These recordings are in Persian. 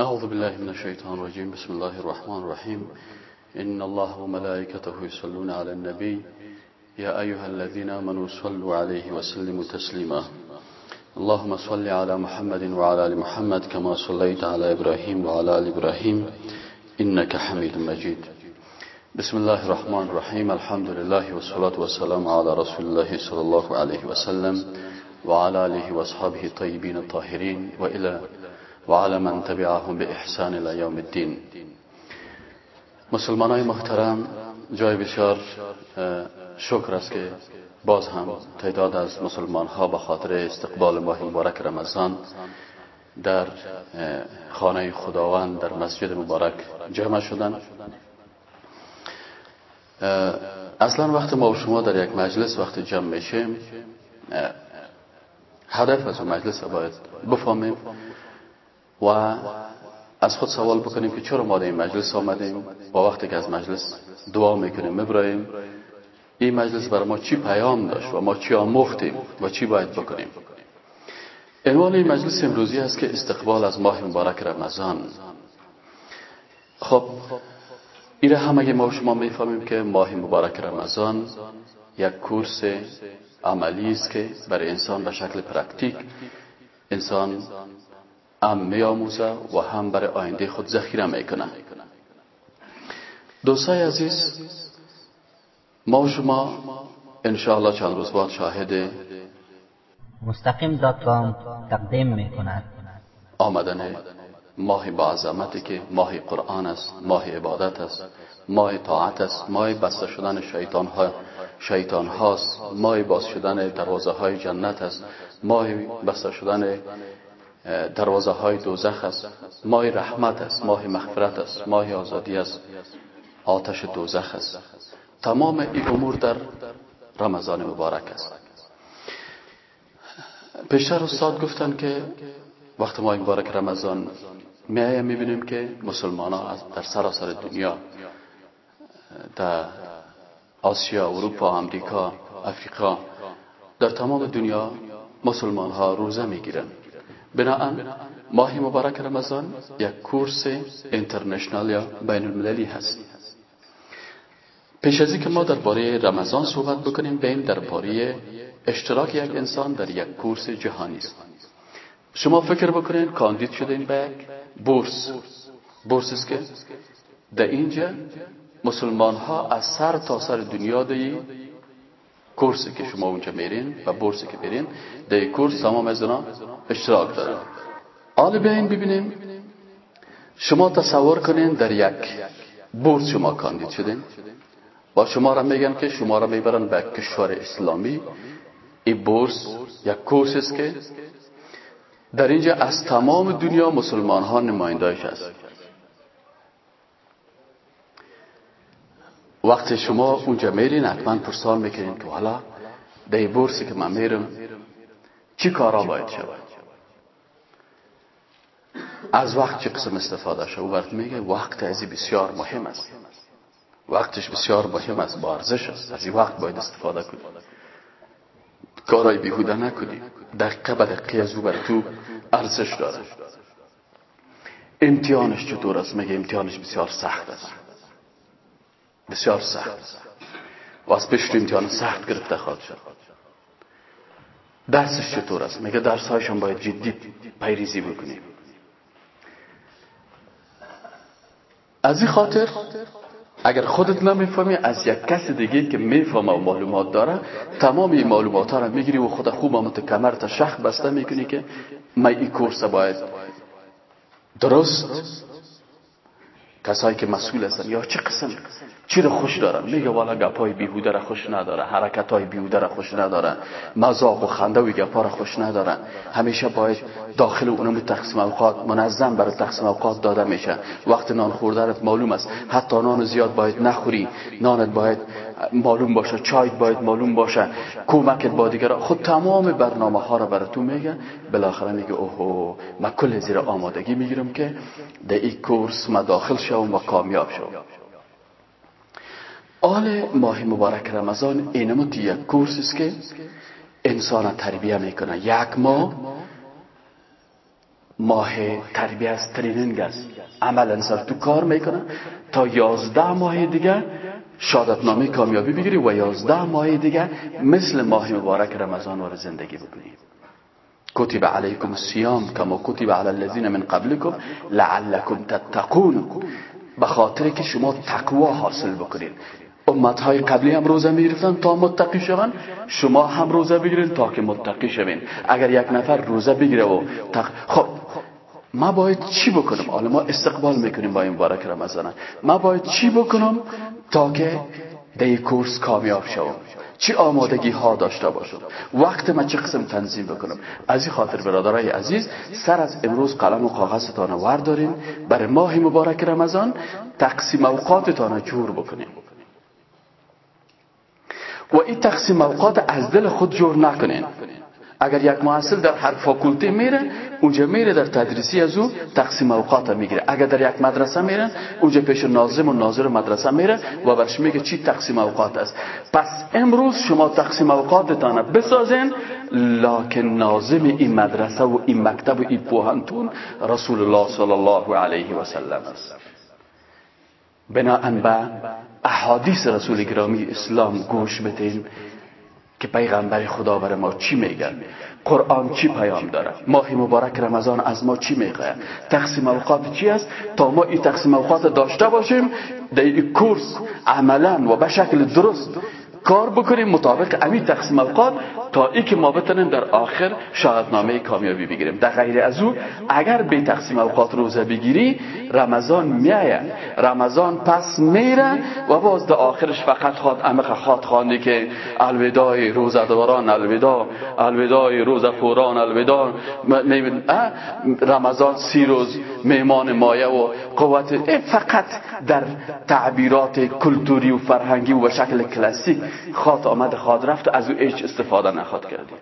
أعوذ بالله من الشيطان الرجيم. بسم الله الرحمن الرحيم. إن الله وملائكته يصلون على النبي. يا أيها الذين آمنوا صلوا عليه وسلموا تسليما. اللهم صل على محمد وعلى آل محمد كما صليت على إبراهيم وعلى آل إبراهيم. إنك حميد مجيد. بسم الله الرحمن الرحيم. الحمد لله والصلاة والسلام على رسول الله صلى الله عليه وسلم وعلى آله وأصحابه الطيبين الطاهرين وإلى وعلى من تبعهم به احسان الى یوم الدین. مسلمان های محترم جای بسیار شکر است که باز هم تعداد از مسلمان ها به خاطر استقبال ماه مبارک رمضان در خانه خداوند در مسجد مبارک جمع شدن. اصلا وقت ما و شما در یک مجلس وقت جمع میشیم. هدف از مجلس باید بفهمیم. و از خود سوال بکنیم که چرا ما در این مجلس آمدیم؟ با وقتی که از مجلس دعا می‌کنیم میبراییم این مجلس برای ما چی پیام داشت و ما چی آموختیم و چی باید بکنیم؟ عنوان این مجلس امروزی است که استقبال از ماه مبارک رمضان. خب این همه ما شما می‌فهمیم که ماه مبارک رمضان یک کورس عملی است که برای انسان به شکل پرکتیک انسان هم میآموزه و هم برای آینده خود ذخیره می‌کنه دوستای عزیز ما و شما انشاءالله چند روز بعد شاهد مستقیم دات تقدیم می‌کند. آمدن ماه با عظمتی که ماه قرآن است ماه عبادت است ماه طاعت است ماه بسته شدن شیطان ها شیطان هاست ماه باز شدن دروازه های جنت است ماه بسته شدن دروازه های دوزخ است. ماه رحمت است ماه مغفرت است ماه آزادی است. آتش دوزخ است. تمام این امور در رمضان مبارک است. پیشتر استاد گفتن که وقت ماه مبارک رمضان می می‌بینیم که مسلمان ها در سراسر دنیا در آسیا، اروپا، امریکا، افریقا در تمام دنیا مسلمان ها روزه می‌گیرند بناهن ماه مبارک رمضان یک کورس اینترنشنال یا بین المللی هست. پیش از که ما درباره رمضان صحبت بکنیم بین درباره اشتراک یک انسان در یک کورس جهانی. است شما فکر بکنین کاندید شدین به بورس. بورس است که در اینجا مسلمان ها از سر تا سر دنیا دی کورسی که شما اونجا میرین و بورسی که برین در کورس تمام از اشتراک دارن حالا بیاین ببینیم. شما تصور کنین در یک بورس شما کاندید شدین. و شما را میگن که شما را می‌برن به کشور اسلامی. این بورس یک کورس است که در اینجا از تمام دنیا مسلمان ها نمایندهش است. وقتی شما اونجا میرین حتما پرسان می‌کنین که حالا در بورسی که من میرم چی کارا باید شود؟ از وقت چه قسم استفاده شد؟ وقت میگه وقت ازی بسیار مهم است. وقتش بسیار مهم است با ارزش است. از این وقت باید استفاده کنی. کارای بیهوده نکنی. دقیقه به دقیقه از او تو ارزش داره. امتحانش چطور است؟ میگه امتحانش بسیار سخت است. بسیار سخت. و از پیش امتحان سخت گرفته خواهد شد. درسش چطور است؟ میگه درس هایشان باید جدی پیریزی بکنیم؟ از این خاطر اگر خودت نمی‌فهمی از یک کس دیگه که می‌فهمه و معلومات داره تمام این معلومات ها را می‌گیری و خود خوب آمد کمرت شخ بسته می‌کنی که من این کورس باید درست کسایی که مسئول هستن یا چه قسم چی رو خوش دارن؟ میگه والا گپای بیهوده را خوش نداره حرکت های بیهوده را خوش نداره مزاق و خنده و گپا را خوش نداره. همیشه باید داخل اونم تقسیم اوقات منظم برای تقسیم اوقات داده میشه. وقت نان خوردنت معلوم است. حتی نان زیاد باید نخوری نانت باید معلوم باشه چای باید معلوم باشه کمکت با دیگر خود تمام برنامه ها را برای تو میگه. بالاخره میگه اوهو من کل زیر آمادگی می‌گیرم که در این کورس ما داخل شوم و کامیاب شوم. آل ماه مبارک رمضان اینمو یک کورس است که انسان تربیه می‌کنه. یک ماه ماه تربیه از تریننگ است. عمل انسان تو کار می‌کنه. تا یازده ماه دیگه شادتنامه کامیابی بگیری و یازده ماه دیگه مثل ماه مبارک رمضان وارد زندگی بکنی. کتب علیکم السیام کما کتب علی الذین من قبلکم لعلکم تتقون. به خاطر که شما تقوا حاصل بکنید امت های قبلی هم روزه می‌گرفتن تا متقی شون شما هم روزه بگیرین تا که متقی شوین. اگر یک نفر روزه بگیره و تق... خب ما باید چی بکنم؟ حالا ما استقبال می‌کنیم با این مبارک رمضان. ما باید چی بکنم تا که در کورس کامیاب شوم؟ چی آمادگی ها داشته باشم؟ وقت ما چه قسم تنظیم بکنم؟ از این خاطر برادرای عزیز سر از امروز قلم و کاغذتان وردارین. برای ماه مبارک رمضان تقسیم اوقاتتان جور بکنیم. و این تقسیم اوقات از دل خود جور نکنین. اگر یک محصل در هر فاکولته میره اونجا میره در تدریسی از او تقسیم اوقات می‌گیره. اگر در یک مدرسه میره اونجا پیش ناظم و ناظر مدرسه میره و برش میگه چی تقسیم اوقات است. پس امروز شما تقسیم اوقاتتان بسازین لکن ناظم این مدرسه و این مکتب و این پوهنتون رسول الله صلی الله علیه و سلم است. بناهن به احادیث رسول گرامی اسلام گوش بتین که پیغمبر خدا بر ما چی میگه؟ قرآن چی پیام داره؟ ماه مبارک رمضان از ما چی میگه؟ تقسیم اوقات چی است؟ تا ما این تقسیم اوقات داشته باشیم در کورس عملا و به شکل درست کار بکنیم مطابق امی تقسیم اوقات تا ای که ما بتونیم در آخر شهادتنامه کامیابی بگیریم. در غیر از او اگر به تقسیم اوقات روزه بگیری رمضان میایه رمضان پس میره و باز در آخرش فقط خواد امق خواد خواندی که الوداع روزداران الوداع الوداع روزخوران الوداع رمضان سی روز میمان مایه و قوت فقط در تعبیرات کلتوری و فرهنگی و شکل کلاسیک خواد آمد خواد رفت و از او هیچ استفاده نخواد کردی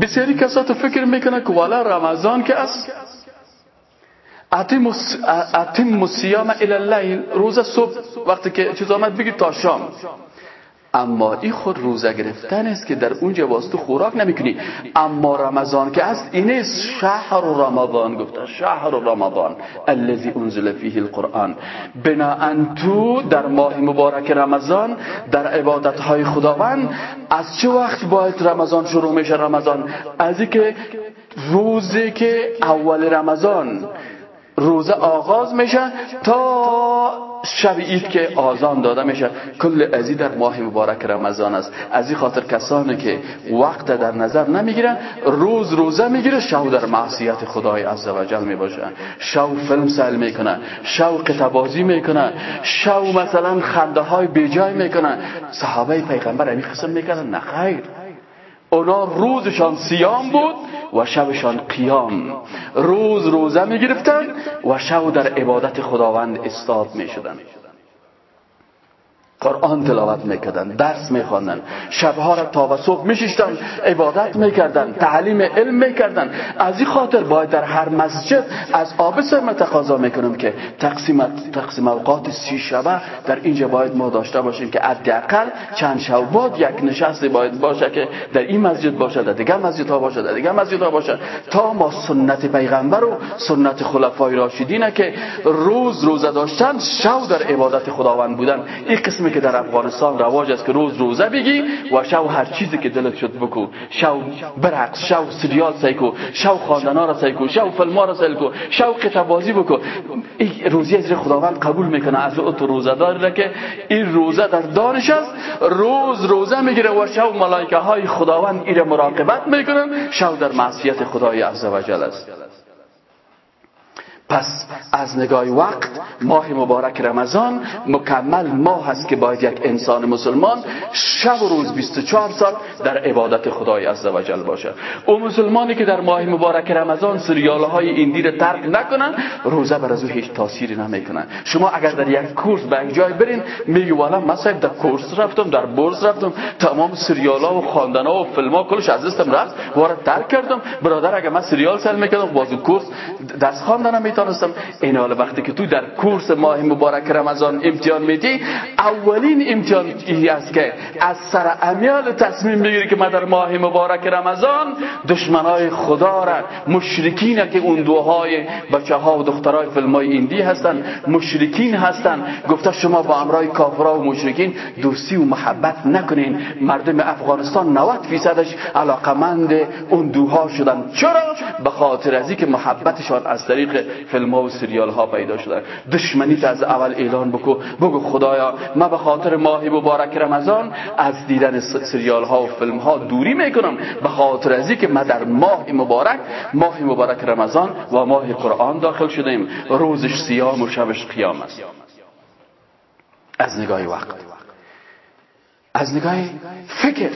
بسیاری کسات فکر می‌کنه که والا رمضان که است. اتم الصیام الى اللیل روز صبح وقتی که چیز آمد بگی تا شام. اما این خود روزه گرفتن است که در اونجا باز تو خوراک نمی‌کنی. اما رمضان که است این شهر رمضان. گفته شهر رمضان. الذي انزل فيه القرآن. بنا تو در ماه مبارک رمضان در عبادت های خداوند از چه وقت باید رمضان شروع میشه؟ رمضان از که روزی که اول رمضان روزه آغاز میشه تا شب اید که آزان داده میشه. کل ازی در ماه مبارک رمضان است. از این خاطر کسانی که وقت در نظر نمی‌گیرن روز روزه می‌گیره شو در معصیت خدای عزوجل می‌باشه. شو فیلم سل می‌کنه شو قطبازی می‌کنه شو مثلا خنده های بیجای می‌کنه. صحابه پیغمبر همین قسم می‌کنن نه خیر. اونا روزشان سیام بود و شبشان قیام. روز روزه می گرفتن و شب در عبادت خداوند استاد می شدن قرآن تلاوت می‌کردن درس میخواندن شبها را تا و صبح میشیشتن عبادت می‌کردن تعلیم علم می‌کردن از این خاطر باید در هر مسجد از آب سرمه تقاضا می‌کنم که تقسیم تقسیم اوقات سی شبه در اینجا باید ما داشته باشیم که حداقل چند شب یک نشستی باید باشه که در این مسجد باشه در دیگه مسجد ها باشه در دیگه مسجد ها باشه. تا ما سنت پیغمبر و سنت خلفای راشدین که روز روزه داشتن شب در عبادت خداوند بودن. این قسم که در افغانستان رواج است که روز روزه بگی و شو هر چیزی که دلت شد بکو. شو برقص شو سریال سیکو شو خواندنا را سیکو شو فیلم را سیکو شو کتاب بازی بکو. این روزی از خداوند قبول می‌کنه از تو روزه داری که این روزه در دانش است. روز روزه می‌گیره و شو ملائکه های خداوند این مراقبت می‌کنن. شو در معصیت خدای عزوجل است. پس از نگاه وقت ماه مبارک رمضان مکمل ماه هست که باید یک انسان مسلمان شب و روز 24 سال در عبادت خدای عزوجل باشه. او مسلمانی که در ماه مبارک رمضان سریال های ایندی را ترک نکنن روزه بر از او هیچ تاثیری نمی‌کنن. شما اگر در یک کورس به یک جای برین میگی والا مثلا در کورس رفتم در بورس رفتم تمام سریال ها و خواندن و فیلم ها کلش از دستم رفت وارد ترک کردم. برادر اگر من سریال سل می‌کردم باز کورس دست خواندنم می‌تونستم این حال وقتی که تو در کورس ماه مبارک رمضان امتحان میدی اولین امتحان ای است که از سر امیال تصمیم بگیری که ما در ماه مبارک رمضان دشمنای خدا را مشرکین که اون دوهای بچه و دخترای فیلم های ایندی هستن مشرکین هستن. گفته شما با امرای کافرها و مشرکین دوستی و محبت نکنین. مردم افغانستان 90 فیصدش علاقمند اون دوها شدن. چرا؟ به خاطر از که محبتشان از طریق فیلم ها و سریال ها پیدا شدن دشمنیت از اول اعلان بکو. بگو خدایا ما به خاطر ماه مبارک رمضان از دیدن سریال ها و فیلم ها دوری می‌کنم. به خاطر از که ما در ماه مبارک ماه مبارک رمضان و ماه قرآن داخل شدیم روزش سیام و شبش قیام است. از نگاه وقت. از نگاه فکر.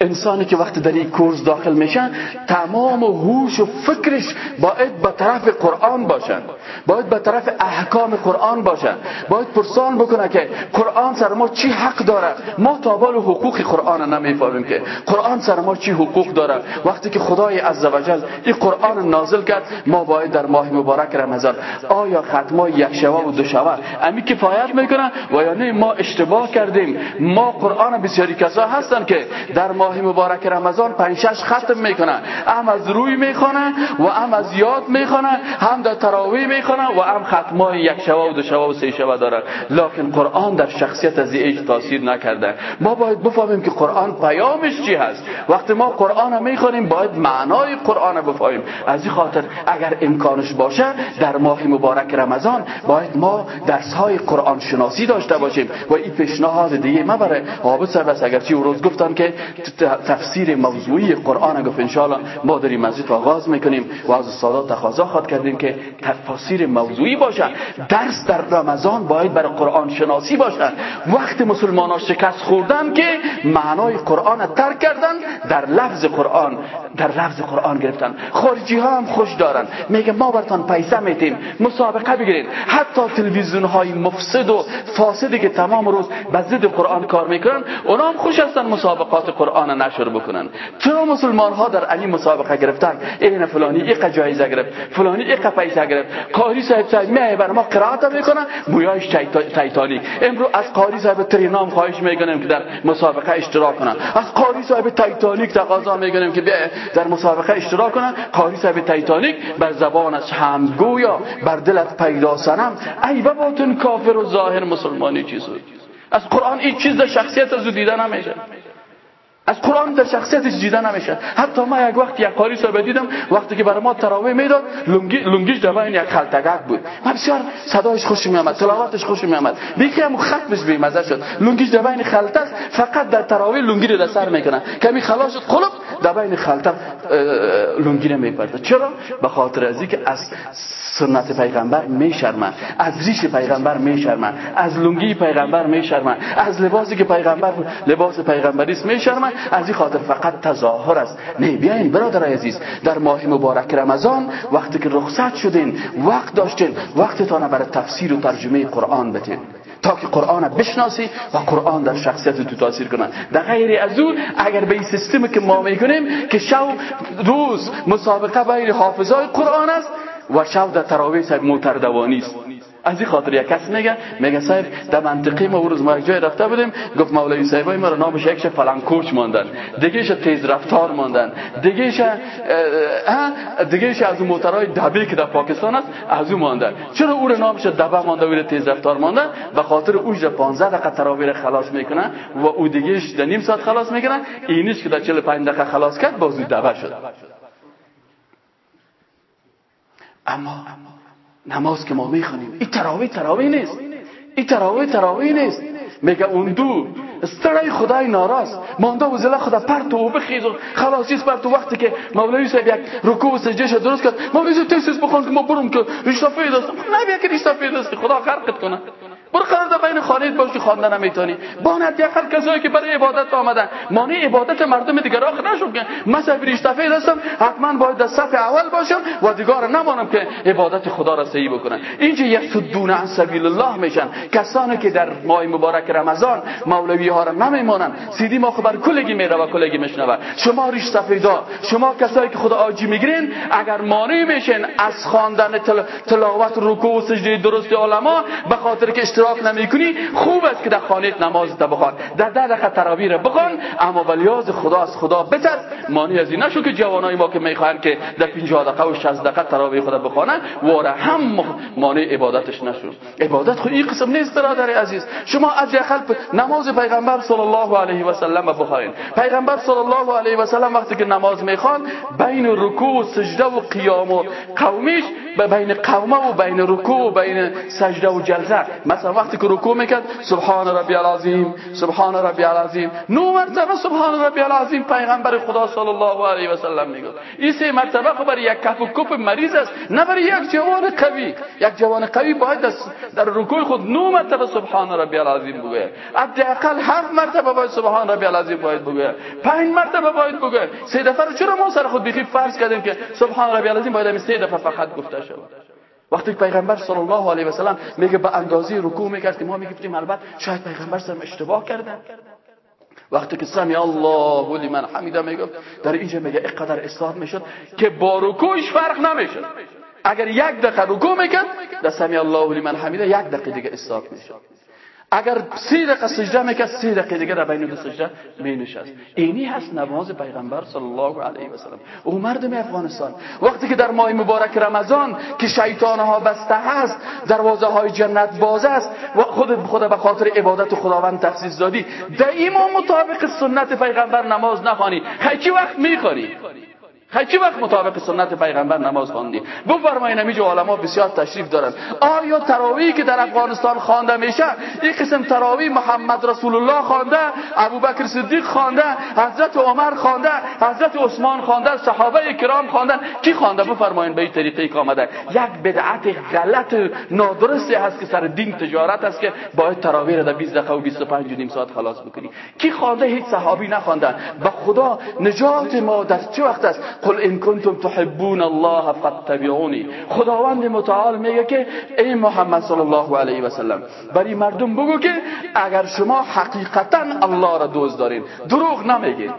انسانی که وقتی در این کورس داخل میشن تمام هوش و فکرش باید به طرف قرآن باشن باید به طرف احکام قرآن باشن باید پرسان بکنه که قرآن سر ما چی حق داره؟ ما تابال حقوق قرآن نمی‌فهمیم که. قرآن سر ما چی حقوق داره؟ وقتی که خدای عزوجل این قرآن نازل کرد ما باید در ماه مبارک رمضان. آیا ختمای یک شوه و دو شوه امی کفایت می‌کنه؟ و یا نه ما اشتباه کردیم. ما قرآن بسیاری کسا هستن که در ماه ماه مبارک رمضان پنج شش ختم می‌کنه. هم از روی می‌خونه و هم از یاد می‌خونه هم در تراوی می‌خونه و هم ختمای یک شبه و دو شبه و سه شبه داره. لکن قرآن در شخصیت از ایش تاثیر نکرده. ما باید بفهمیم که قرآن پیامش چی هست. وقتی ما قرآن می‌خونیم باید معنای قرآن بفهمیم. از این خاطر اگر امکانش باشه در ماه مبارک رمضان باید ما درس های قرآن شناسی داشته باشیم و این پیشنهاد دیگه ما برای حابط سر اگرچه روز گفتم که تفسیر موضوعی قرآن گفت انشاءالله ما در این مسجد آغاز می‌کنیم و از استادات تقاضا خواد کردیم که تفسیر موضوعی باشه درس در رمضان باید برای قرآن شناسی باشه وقت مسلمان ها شکست خوردن که معنای قرآن ترک کردن در لفظ قرآن در لفظ قرآن گرفتن. خارجی ها هم خوش دارن. میگه ما برتان پیسه میتیم مسابقه بگیرید. حتی تلویزیون های مفسد و فاسدی که تمام روز به ضد قرآن کار می‌کنن اونا هم خوش هستن مسابقات قرآن. نشر بکنن. چرا مسلمان ها در علی مسابقه گرفتن؟ این فلانی ایق جایزه گرفت فلانی ایق پیسه گرفت. قاری صاحب صاحب میای بر ما قرائت می‌کنه مویایش تایتانی امرو از قاری صاحب ترینام خواهش می‌کنیم که در مسابقه اشتراک کنن. از قاری صاحب تایتانیک تقاضا می‌کنیم که در مسابقه اشتراک کنن. قاری صاحب تایتانیک بر زبانش هم گویا بر دلت پیدا سنم ای باطن کافر و ظاهر مسلمانی چیزو از قرآن این چیز در شخصیت از دیده نمیشه. از قرآن در شخصیتش دیده نمیشه. حتی ما یک وقت یک قاری صاحب دیدم وقتی که برای ما تراویح می‌داد لنگی لنگیش در بین یک خلطگک بود. من بسیار صدایش خوش می آمد تلاوتش خوش می آمد بیخی هم ختمش مزه شد. لنگیش در خلطه فقط در تراویح لنگی رو در سر می‌کنه. کمی خلاص شد قلب در بین خلطه لنگی نمیپرده چرا؟ به خاطر از که از سنت پیغمبر میشرمن از ریش پیغمبر میشرمن از لنگی پیغمبر میشرمن از لباسی که پیغمبر لباس پیغمبری است میشرمن از این خاطر فقط تظاهر است. نه بیاین برادر عزیز در ماه مبارک رمضان وقتی که رخصت شدین وقت داشتین وقتتان برای تفسیر و ترجمه قرآن بتین تا که قرآن بشناسی و قرآن در شخصیت تو تاثیر کنه در غیر از اون اگر به این سیستم که ما می‌کنیم که شو روز مسابقه بین حافظای قرآن است و شب در تراویح صاحب موتردوانی است. از این خاطر یک کس میگه میگه صاحب در منطقه ما روز ما جای رفته بودیم گفت مولوی صاحبای ما رو نامش فلان کوچ ماندن دیگهش تیز رفتار ماندن دیگهش دیگهش از اون موترهای که در پاکستان است از اون ماندن. چرا او رو نامش دبه مانده و تیز رفتار ماندن به خاطر اوش 15 دقیقه تراویح خلاص می‌کنه و او دیگهش در نیم ساعت خلاص می‌کنه. اینیش که در 45 دقیقه خلاص کرد بازو دبه شد. اما نماز که ما می‌خونیم این تراوی تراوی نیست. این تراوی تراوی نیست. میگه اون دو استرای خدای ناراست مانده و زله خدا پرت و بخیز و خلاصیست پرت و وقتی که مولوی صاحب یک رکوع و سجده درست کرد. مولوی صاحب تیسیس بخوان که ما برم که ریشتا فید است. نه بیا که ریشتا فید است. خدا غرقت کنه. برو قرار در بین خانه باش که خواندن نمی‌تونی باند یقل کسایی که برای عبادت آمدن. مانع عبادت مردم دیگر آخر نشد که. مثلا ریشتفید هستم. حتما باید در صف اول باشم و دیگر نمانم که عبادت خدا را صحیح بکنن. اینجا یصدون عن سبیل الله میشن. کسانی که در ماه مبارک رمضان مولوی ها را نمیمانن سیدی ما خبر کلگی میره و کلگی میشنوه شما ریش سفیدا شما کسایی که خدا آجی می‌گیرین اگر مانع میشین از خواندن تل... تلاوت رکوع و سجده درست علما به خاطر که اسراف نمی‌کنی خوب است که در خانه نماز تا بخوان در ده دقیقه تراویح بخوان اما ولیاز خدا از خدا بتر مانی از این نشو که جوانای ما که می‌خوان که در 50 دقیقه و 60 دقیقه تراویح خدا بخوانن واره هم مانع عبادتش نشو. عبادت خو این قسم نیست برادر عزیز. شما از اقل نماز پیغمبر صلی الله علیه و سلم بخواین. پیغمبر صلی الله علیه و سلم وقتی که نماز می‌خوان بین رکوع و سجده و قیام و قومیش بین قومه و بین رکوع و بین سجده و جلسه. مثلا وقتی که رکوع می‌کرد سبحان ربی العظیم سبحان ربی العظیم. نو مرتبه سبحان ربی العظیم پیغمبر خدا صلی الله علیه و سلم میگه این سه مرتبه خب برای یک کف و کپ مریض است نه برای یک جوان قوی. یک جوان قوی باید در رکوع خود نو مرتبه سبحان ربی العظیم بگه حداقل هفت مرتبه باید سبحان ربی العظیم باید بگه پنج مرتبه باید بگه سه دفعه چرا ما سر خود بخی فرض کردیم که سبحان ربی العظیم باید سه دفعه فقط گفته شود؟ وقتی پیغمبر صلی الله علیه و سلم میگه به اندازه رکوع می‌کرد که ما می‌گفتیم البته شاید پیغمبر سرم اشتباه کرده. وقتی که سمی الله لمن حمیده می‌گفت در اینجا میگه اینقدر اصلاح می‌شد که با رکوعش فرق نمی‌شد. اگر یک دقیقه رکوع می‌کرد در سمی الله لمن حمیده یک دقیقه دیگه اصلاح می‌شد. اگر سی دقیقه سجده می‌کرد سی دقیقه دیگه در بین دو سجده می نشست اینی هست نماز پیغمبر صلی الله علیه و سلم او مردم افغانستان. وقتی که در ماه مبارک رمضان که شیطان ها بسته هست دروازه های جنت باز است و خود خود به خاطر عبادت خداوند تخصیص دادی دائما مطابق سنت پیغمبر نماز نخوانی. چی وقت می‌خوانی. چی وقت مطابق سنت پیغمبر نماز خواندی بفرمایید نمیجا علما بسیار تشریف دارن. آیا تراویحی که در افغانستان خوانده میشه این قسم تراویح محمد رسول الله خوانده ابوبکر صدیق خوانده حضرت عمر خوانده حضرت عثمان خوانده صحابه کرام خواندن کی خوانده؟ بفرمایید به این طریقه که آمده. یک بدعت غلط نادرستی هست که سر دین تجارت است که باید تراویح را در 20 دقیقه و 25 نیم ساعت خلاص بکنی. کی خوانده؟ هیچ صحابی نخوانده. به خدا نجات ما در چه وقت است؟ قل ان کنتم تحبون الله فاتبعونی خداوند متعال میگه که ای محمد صلی الله علیه و سلم برای مردم بگو که اگر شما حقیقتا الله را دوست دارین دروغ نمیگین.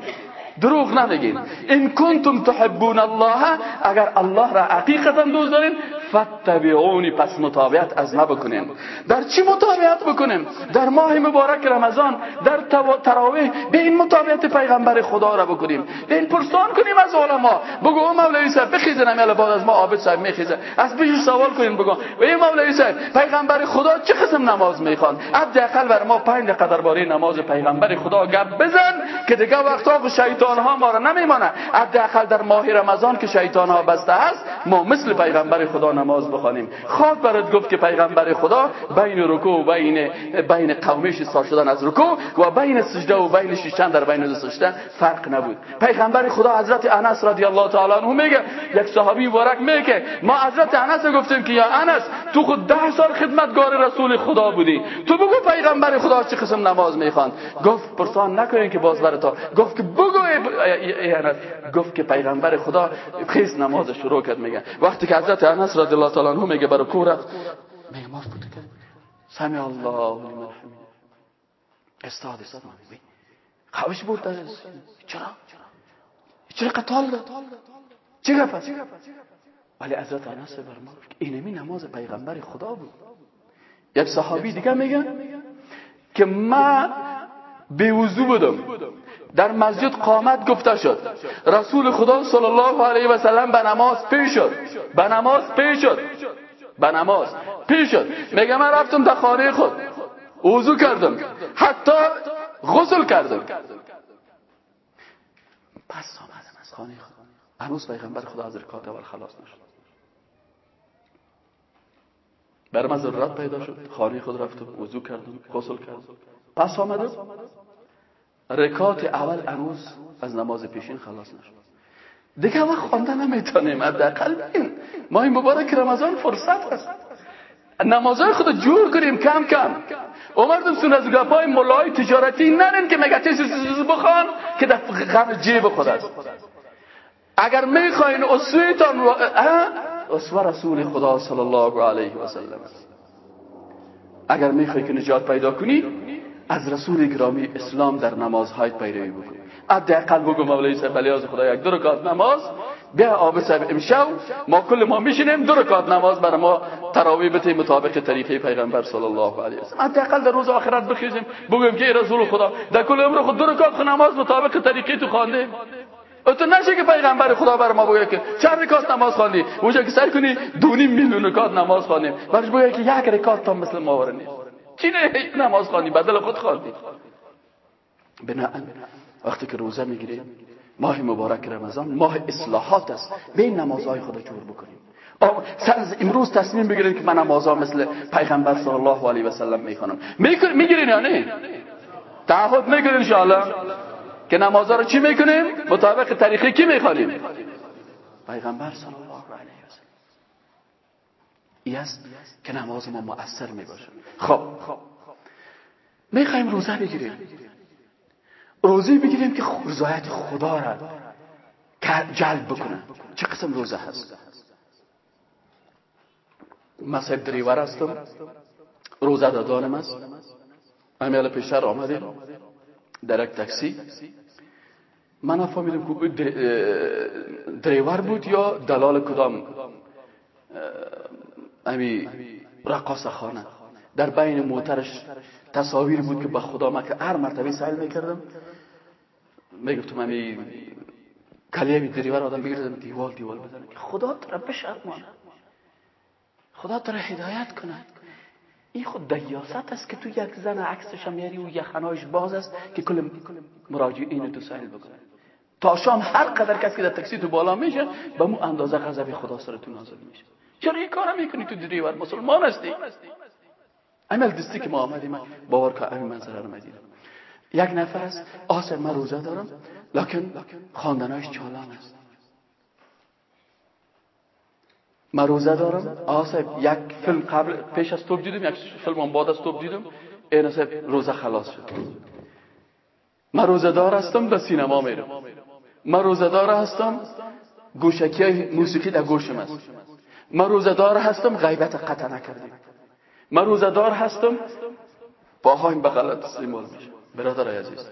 دروغ نمیگین. ان کنتم تحبون الله اگر الله را حقیقتا دوست دارین فتبعونی پس مطابعت از ما بکنین. در چی مطابعت بکنیم؟ در ماه مبارک رمضان در تراویح به این مطابعت پیغمبر خدا را بکنیم. به این پرسان کنیم از علما. بگو او مولوی صاحب بخیزن امیل بعد از ما عابد صاحب میخیزه. از پیش سوال کنیم بگو و این مولوی صاحب پیغمبر خدا چه قسم نماز می‌خوان؟ حداقل بر ما پنج دقیقه درباره نماز پیغمبر خدا گپ بزن که دیگه وقتا شیطان ها ما را نمیمانه حداقل در ماه رمضان که شیطان ها بسته است ما مثل پیغمبر خدا نماز بخوانیم. خود برات گفت که پیغمبر خدا بین رکوع و بین بین قومش سار شدن از رکوع و بین سجده و بین شیشتن در بین سجده فرق نبود. پیغمبر خدا حضرت انس رضی الله تعالی عنه میگه یک صحابی ورک میگه ما حضرت انس گفتیم که یا انس تو خود ده سال خدمتگار رسول خدا بودی. تو بگو پیغمبر خدا چه قسم نماز می‌خوان گفت پرسان نکنین که باز برتا گفت که بگو انس گفت که پیغمبر خدا خیس نماز شروع کرد میگه. وقتی که حضرت انس رضی الله تعالی عنه میگه برو کو رفت میگه ما بود که سمع الله لمن حمید استاد استاد خوش بود چرا؟ چرا قتال داد؟ چه گفت؟ ولی حضرت انس فرمود اینمی نماز پیغمبر خدا بود. یک صحابی دیگه میگه که ما به وضو بودم. در مسجد قامت گفته شد. رسول خدا صلی الله علیه و سلم به نماز پیش شد. به نماز پیش شد. به نماز پیش شد. میگه من رفتم در خانه خود. وضو کردم. حتی غسل کردم. پس آمدم از خانه خود. هنوز پیغمبر خدا از رکات اول خلاص نشد. بر من پیدا شد. خانه خود رفتم. وضو کردم. غسل کردم. پس آمدم. رکات اول هنوز از نماز پیشین خلاص نشد. دیگه وقت خوانده نمی‌تونیم حداقل این ما این مبارک رمضان فرصت هست نمازهای خود جور کنیم کم کم. اومدم سون از گپای ملای تجارتی نرین که مگه چیزی بخوان که در غم جیب خود است. اگر می‌خواین اسویتان اسوه رسول خدا صلی الله علیه و سلم اگر می‌خوای که نجات پیدا کنی از رسول گرامی اسلام در نمازهای پیروی بکن حداقل بگو مولای صاحب بلیاز خدا یک دو نماز. بیا آب صاحب امشب. ما کل ما میشینیم. دو نماز برای ما تراوی بتیم مطابق طریقه پیغمبر صلی الله علیه و سلم حداقل در روز آخرت بخیزیم. بگیم که رسول خدا در کل عمر خود دو نماز مطابق طریقه تو خوانده تو نشه که پیغمبر خدا بر ما بگه که چند رکات نماز خواندی؟ اونجا که سر کنی دونی میلیون رکات نماز خواندیم. برش بگه که یک رکات تا مثل ما ورنی چی نماز خواندی بدل خود خواندی. بناء وقتی که روزه می‌گیریم ماه مبارک رمضان ماه اصلاحات است. به نمازهای خدا جور بکنیم امروز تصمیم بگیرید که من نمازها مثل پیغمبر صلی الله علیه و سلم می‌خوانم. می‌گیرین یا نه؟ تعهد می‌گیرین ان که نمازها رو چی می‌کنیم؟ مطابق طریقه کی می‌خوانیم؟ پیغمبر صلی الله علیه و سلم. ای است که نماز ما مؤثر می‌باشه خب می‌خوایم روزه بگیریم. روزه بگیریم که رضایت خدا را جلب بکنه. چه قسم روزه هست؟ من صاحب دریور هستم. روزه دادانم است. امیال پیشتر آمدیم. در یک تاکسی. من فهمیدم که دریور بود یا دلال کدام؟ امی رقاص خانه در بین موترش تصاویر بود که به خدا من که هر مرتبه سایل می‌کردم. می‌گفتم امی کلیه دریور آدم بگیردم دیوال دیوال خدا ترا بشرمانه خدا ترا هدایت کنه این خود دیاست است که تو یک زن عکسش هم میاری و یخنایش باز است که کل مراجعین تو سایل بکنه. تا شام هر قدر کسی که در تکسی تو بالا میشه به مو اندازه غضب خدا سرتون نازل میشه. چرا این کارا می‌کنی تو دریور؟ مسلمان هستی؟ عمل دستی که ما آمدیم. باور که این منظره رو مدیدم یک نفر است آسر من روزه دارم لکن خواندنایش چالان است. من روزه دارم آسر یک فیلم قبل پیش از توب دیدم یک فیلم بعد از توب دیدم. این روزه خلاص شد. من روزه دار هستم به سینما میرم. من روزه دار هستم گوشکی موسیقی در گوشم است. من روزه دار هستم غیبت قطع نکردیم من روزه دار هستم پاهایم به غلط استعمال میشه. برادر عزیز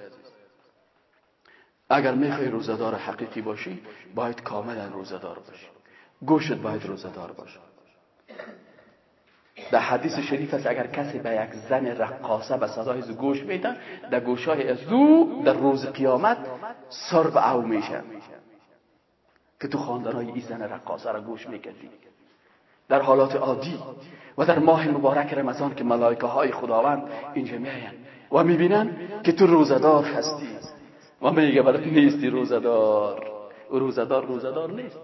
اگر می‌خوای روزدار حقیقی باشی باید کاملا روزدار باشی. گوشت باید روزدار باشه. در حدیث شریف است اگر کسی به یک زن رقاصه به صدای گوش میده در گوشای از دو در روز قیامت سرب او میشه. که تو خاندانهای این زن رقاصه را گوش می‌کردی. در حالات عادی و در ماه مبارک رمضان که ملائکه های خداوند اینجا میاین و می‌بینن که تو روزدار هستی. و میگه برای نیستی روزدار روزدار روزدار نیست.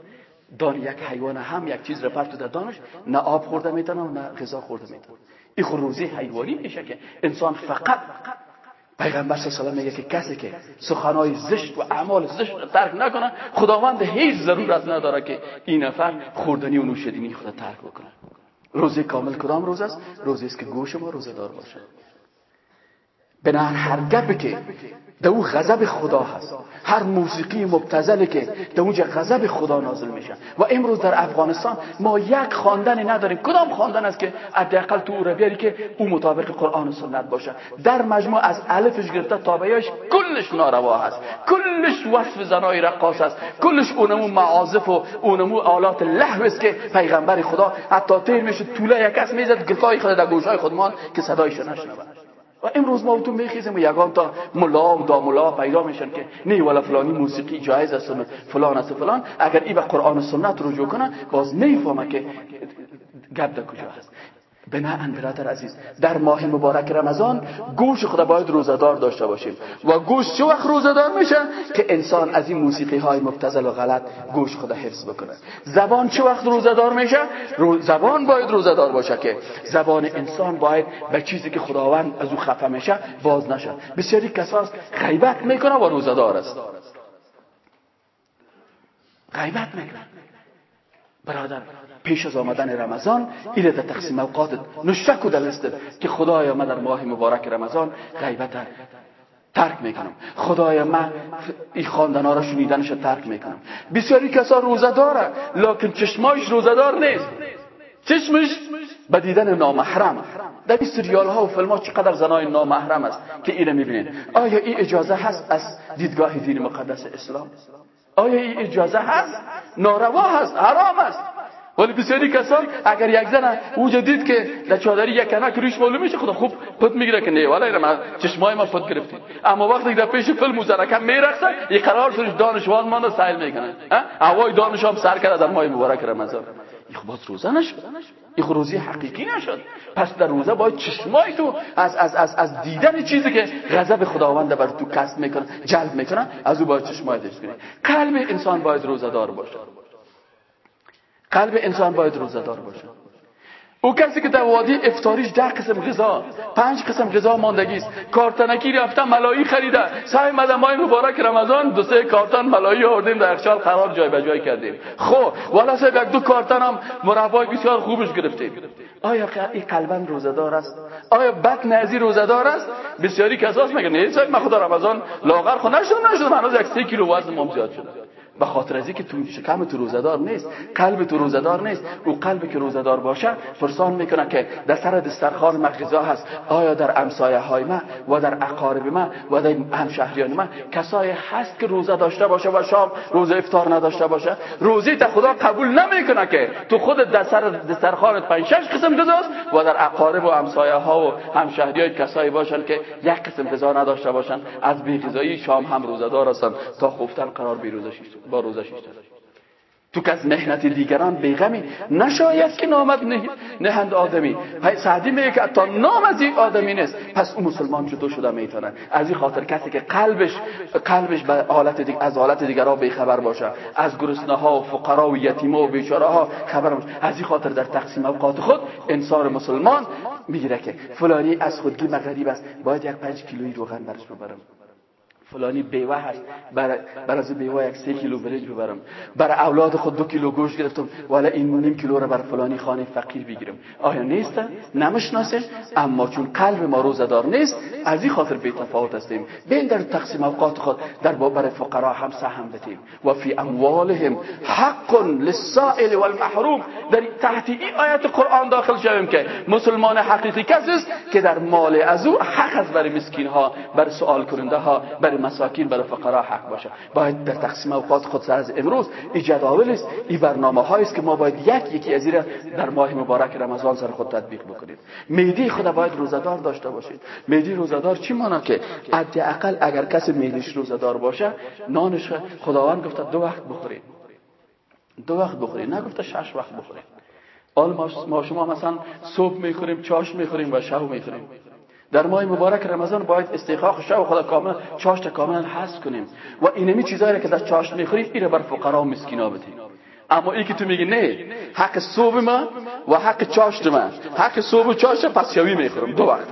دان یک حیوان هم یک چیز را پرت در دانش نه آب خورده می‌تونه و نه غذا خورده می‌تونه. این خود روزی حیوانی میشه که انسان فقط پیغمبر صلی الله میگه که کسی که سخنهای زشت و اعمال زشت را ترک نکنه خداوند هیچ ضرورت نداره که این نفر خوردنی و نوشیدنی خود ترک بکنه. روزی کامل کدام روز است؟ روزی است که گوش ما روزه دار باشه بنابراین هر گپی که در او غضب خدا هست. هر موسیقی مبتزلی که در اونجا غضب خدا نازل میشه. و امروز در افغانستان ما یک خواندن نداریم. کدام خواندن است که حداقل تو او بیاری که او مطابق قرآن و سنت باشه. در مجموع از الفش گرفته تا بیاش کلش ناروا هست. کلش وصف زنای رقاص است کلش اونمو معازف و اونمو آلات لحو است که پیغمبر خدا حتی تیر میشه طوله یک کس می‌زد گلکای خود در گوشای خودمان که صدایش نشنود. و امروز ما تو میخیزیم و یگان تا ملا و داملا پیدا میشن که نه ولا فلانی موسیقی جایز است فلان است فلان. اگر ای به قرآن و سنت رجوع کنه باز نیفهمه که گپ کجا هست. بناهن برادر عزیز در ماه مبارک رمضان گوش خدا باید روزدار داشته باشیم. و گوش چه وقت روزدار میشه؟ که انسان از این موسیقی های مبتزل و غلط گوش خدا حفظ بکنه. زبان چه وقت روزدار میشه؟ زبان باید روزدار باشه که زبان انسان باید به چیزی که خداوند از او خفه میشه باز نشه. بسیاری کساست غیبت می‌کنه و روزدار است. غیبت می‌کنه. برادر پیش از آمدن رمضان ایره در تقسیم اوقات نشک و دلسته که خدایا من در ماه مبارک رمضان غیبت ترک می‌کنم. خدایا من این خواندن ها را شنیدنش ترک می‌کنم. بسیاری کسا روزه داره لکن چشمایش روزه دار نیست. چشمش به دیدن نامحرم. در این سریال ها و فیلم ها چقدر زنای نامحرم است که اینو می‌بینین. آیا این اجازه هست از دیدگاه دین مقدس اسلام؟ آیا این اجازه هست؟ ناروا هست حرام است ولی بسیاری کسان اگر یک زن اوجا دید که در چادری یک کنک روش معلوم میشه خدا خوب پت می‌گیره که نه والا من چشمای ما پت گرفتید اما وقتی در پیش فیلم مزرکم میرخصه یک قرار سرش دانشوان مانو سایل می‌کنن هوای دانش هم سر کرده در ماه مبارک رمضان این خب باز روزه نشد. این خب روزی حقیقی نشد. پس در روزه باید چشمای تو از, از, از, از دیدن چیزی که غضب خداوند بر تو کسب می‌کنه جلب می‌کنه از او باید چشمای داشت کنی. قلب انسان باید روزه دار باشه. قلب انسان باید روزدار باشه. او کسی که در وادی افتاریش ده قسم غذا پنج قسم غذا ماندگی است. کارتنکی رفته ملایی خریده. سعی مدام ماه مبارک رمضان دو سه کارتن ملایی آوردیم در یخچال قرار جای به جای کردیم. خب والا صاحب یک دو کارتن هم مربای بسیار خوبش گرفتیم. آیا این قلبا روزدار است؟ آیا بد نزی روزدار است؟ بسیاری کساس میگن نه من خدا رمضان لاغر خو نشدم نشدم هنوز یک سه کیلو وزن زیاد شده. به خاطر از که تو شکم تو روزدار نیست قلب تو روزدار نیست. او قلب که روزدار باشه فرسان می‌کنه که در سر دسترخوان ما غذا هست. آیا در امسایه های ما و در اقارب ما و در همشهریان ما کسای هست که روزه داشته باشه و شام روزه افطار نداشته باشه؟ روزی تا خدا قبول نمی‌کنه که تو خود در سر دسترخوانت پنج شش قسم غذاست و در اقارب و همسایه ها و همشهری کسایی باشن که یک قسم غذا نداشته باشن. از بی غذایی شام هم روزدار هستن. تا خفتن قرار بی روزه با روزش تو که از مهنت دیگران بیغمی نشاید که نامد نهند آدمی. سعدی میگه که تا نام از این آدمی نیست. پس اون مسلمان چطور شده می‌تونه. از این خاطر کسی که قلبش قلبش به حالت دیگر از حالت دیگران بیخبر باشه. از گرسنه ها و فقرا و یتیما و بیچاره ها خبر باشه. از این خاطر در تقسیم اوقات خود انسان مسلمان می‌گیره که فلانی از خودگی مغریب است. باید یک پنج کیلویی روغن برش ببرم. فلانی بیوه هست. برای بر از بیوه یک سه کیلو برنج ببرم. برای اولاد خود دو کیلو گوشت گرفتم. ولی این نیم کیلو رو بر فلانی خانه فقیر بگیرم. آیا نیست؟ نمشناسه اما چون قلب ما روزدار نیست از این خاطر بی تفاوت هستیم. بین در تقسیم اوقات خود در برای فقرا هم سهم بدیم. و فی اموالهم حق للسائل والمحروم. در تحت این آیت قرآن داخل شویم که مسلمان حقیقی کسی است که در مال از او حق است برای مسکین ها برای سوال کننده ها برای مساکین برای فقرا حق باشه. باید در تقسیم اوقات خود سر از امروز این جداول است این برنامه هایی است که ما باید یک یکی از در ماه مبارک رمضان سر خود تطبیق بکنیم. میدی خود باید روزدار داشته باشید. میدی روزدار چی مانا که حداقل اگر کسی میدیش روزدار باشه نانش خداوند گفته دو وقت بخورید دو وقت بخورید نگفته شش وقت بخورید حال ما شما مثلا صبح می‌خوریم چاش می‌خوریم و شب می‌خوریم. در ماه مبارک رمضان باید استیقاق شب خدا کامل چاشت کامل حذف کنیم. و اینمی چیزایی که در چاشت می‌خوریم ایره بر فقرا و مسکینا بدیم. اما ای که تو میگی نه حق صبح ما و حق چاشت ما. حق صبح و چاشت پس شوی می‌خورم دو وقت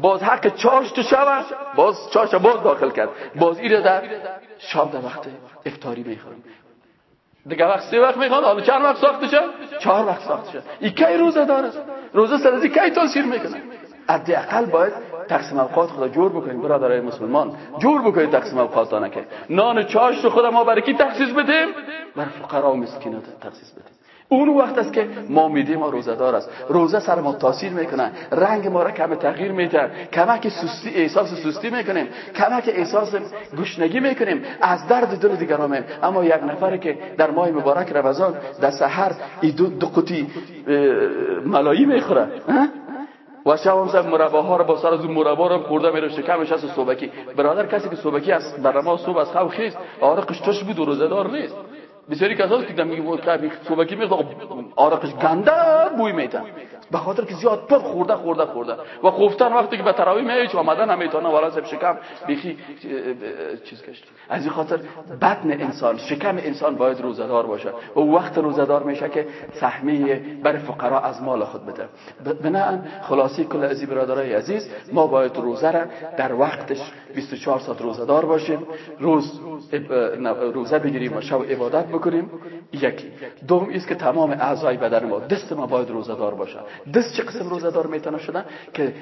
باز حق چاشت شب باز چاشت باز داخل کرد. باز ایره در شام در وقت افطاری می‌خورم. دیگه وقت سه وقت می‌خواد حالا چند وقت ساخته شد؟ چهار وقت ساخته شد. این کی روزه داره؟ روزه سر کی تاثیر می‌کنه؟ حداقل باید تقسیم اوقات خدا جور بکنیم برادرای مسلمان. جور بکنید تقسیم اوقات که نان چاش رو خدا ما برای کی تخصیص بدیم؟ بر فقرا و مسکینات تخصیص بدیم. اون وقت است که ما میدیم ما روزدار است. روزه سر ما تاثیر می‌کنه. رنگ ما را کم تغییر میده. کمک سستی احساس سستی می‌کنیم. کمک احساس گشنگی می‌کنیم. از درد دل دیگران اما یک نفری که در ماه مبارک رمضان در سحر دو, دو قطی ملایی می‌خوره. و شب هم مربا ها رو با سر از اون مربا رو خورده میره شکمش هست صبحکی برادر کسی که صبحکی است برنامه صبح از خواب خیست آره قشتش بود و روزدار نیست. بسیاری کساست که میگه صبحکی می‌خواد آرقش گنده بوی میتن به خاطر که زیاد پر خورده خورده خورده. و خفتن وقتی که به تراوی میای چه آمدن نمی‌تونه والا سب شکم بیخی چیز کشت. از این خاطر بدن انسان شکم انسان باید روزدار باشه و وقت روزدار میشه که سهمیه بر فقرا از مال خود بده. بنابراین خلاصی کل عزیز برادرای عزیز ما باید روزه را در وقتش 24 ساعت روزدار باشیم. روز روزه بگیریم و شب عبادت بکنیم یکی. دوم است که تمام اعضای بدن ما دست ما باید روزدار باشه. دست چه قسم روزدار می‌تونه شدن که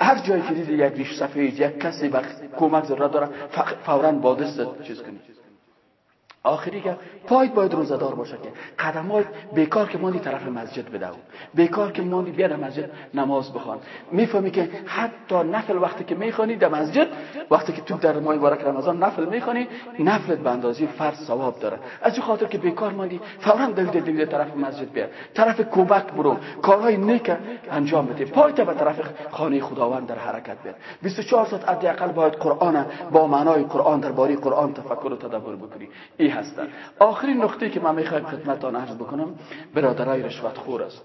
هر جایی که دیدی یک ریش سفید یک کسی بر کمک ضرورت داره فورا با دست چیز کنی آخری که پایت باید روزدار باشه که قدمات بیکار که ماندی طرف مسجد بده بیکار که ماندی بیا در مسجد نماز بخوان. می‌فهمی که حتی نفل وقتی که می‌خوانی در مسجد وقتی که تو در ماه مبارک رمضان نفل می‌خوانی نفلت به اندازه فرض ثواب داره. از این خاطر که بیکار ماندی فورا دویده دویده طرف مسجد بیا طرف کوبک برو. کارهای نیک انجام بده. پایت به طرف خانه خداوند در حرکت بیار. 24 ساعت حداقل باید قرآن با معنای قرآن درباره قرآن تفکر و تدبر بکنی. هستن. آخرین نقطه که من می‌خوایم خدمتتان عرض بکنم برادرای رشوت خور است.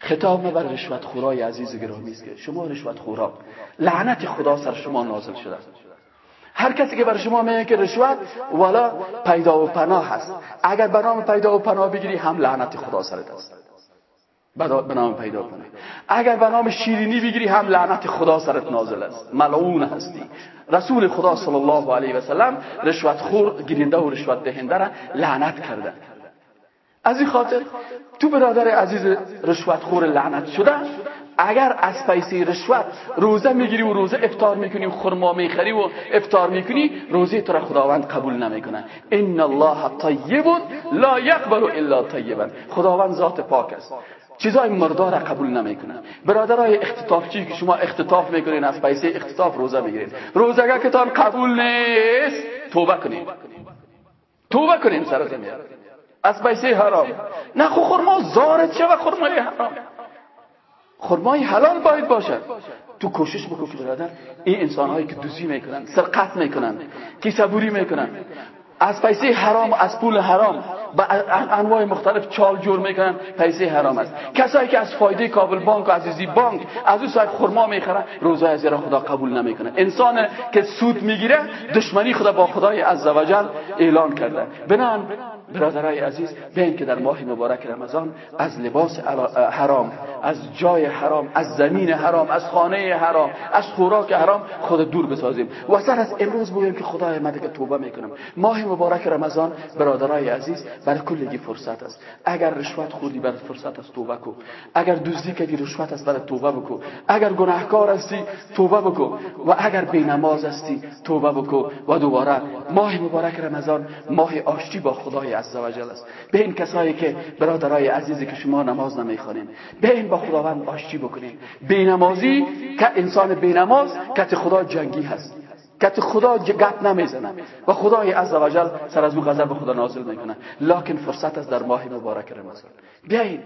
خطاب بر رشوت خورای عزیز گرامی است که شما رشوت خورا. لعنت خدا سر شما نازل شده هر کسی که بر شما میگه که رشوت والا پیدا و پناه هست اگر به نام پیدا و پناه بگیری هم لعنت خدا سرت است به نام پیدا کنه اگر به نام شیرینی بگیری هم لعنت خدا سرت نازل است. ملعون هستی. رسول خدا صلی الله علیه و سلم رشوت خور گیرنده و رشوت دهنده را لعنت کرده. از این خاطر تو برادر عزیز رشوت خور لعنت شده اگر از پیسه رشوت روزه می‌گیری و روزه افطار می‌کنی و خرما می‌خری و افطار می‌کنی روزه تو را خداوند قبول نمی‌کنه. ان الله طیب لا یقبل الا طیبا. خداوند ذات پاک است. چیزای مردار قبول نمی‌کنن برادرای اختطافچی که شما اختطاف می‌کنین از پیسه اختطاف روزه می‌گیرین. روزه که تان قبول نیست توبه کنین. توبه کنین سر زمین. از پیسه حرام. نه خو خرما زارت شوه خرمای حرام. خرمای حلال باید باشد تو کوشش بکن که برادر این انسان هایی که دوزی می‌کنن سرقت می‌کنن که صبوری می‌کنن از پیسه حرام از پول حرام. با انواع مختلف چال جور می‌کنن پیسه حرام است. کسایی که از فایده کابل بانک و عزیزی بانک از او صاحب خرما می‌خرن روزه از خدا قبول نمی‌کنه. انسان که سود می‌گیره دشمنی خدا با خدای عزوجل اعلان کرده. بنان برادرای عزیز بین که در ماه مبارک رمضان از لباس حرام از جای حرام از زمین حرام از خانه حرام از خوراک حرام خود دور بسازیم. و سر از امروز بگویم که خدای مده که توبه می‌کنم. ماه مبارک رمضان برادرای عزیز برای کلگی فرصت است. اگر رشوت خوردی برای فرصت است توبه کو اگر دزدی کردی رشوت است برای توبه بکو اگر گناهکار هستی توبه بکو و اگر بی نماز هستی توبه بکو و دوباره ماه مبارک رمضان ماه آشتی با خدای عزوجل است. به این کسایی که برادرای عزیزی که شما نماز نمی‌خوانین به این با خداوند آشتی بکنین. بینمازی که انسان بینماز که خدا جنگی هست. که خدا گپ نمی‌زنه. و خدای عزوجل سر از او غضب خدا نازل می‌کنه. لکن فرصت است در ماه مبارک رمضان. بیاین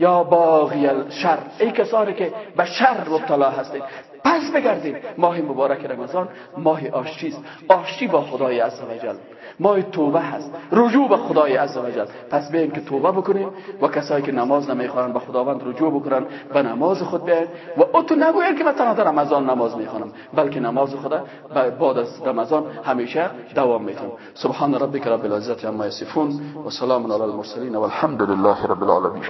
یا باغی الشر. ای کسانی که به شر مبتلا هستید. پس بگردید ماه مبارک رمضان ماه آشتی است. آشتی با خدای عزوجل. ماه توبه هست. رجوع به خدای عزوجل. پس بیایم که توبه بکنیم و کسایی که نماز نمی‌خوانند به خداوند رجوع بکنن به نماز خود بیاین و اتو نگوین که من تنها در رمضان نماز می‌خوانم بلکه نماز خدا بعد از رمضان همیشه دوام می‌تونم. سبحان ربک رب العزت عما یصفون و سلام علی المرسلین والحمد لله رب العالمین.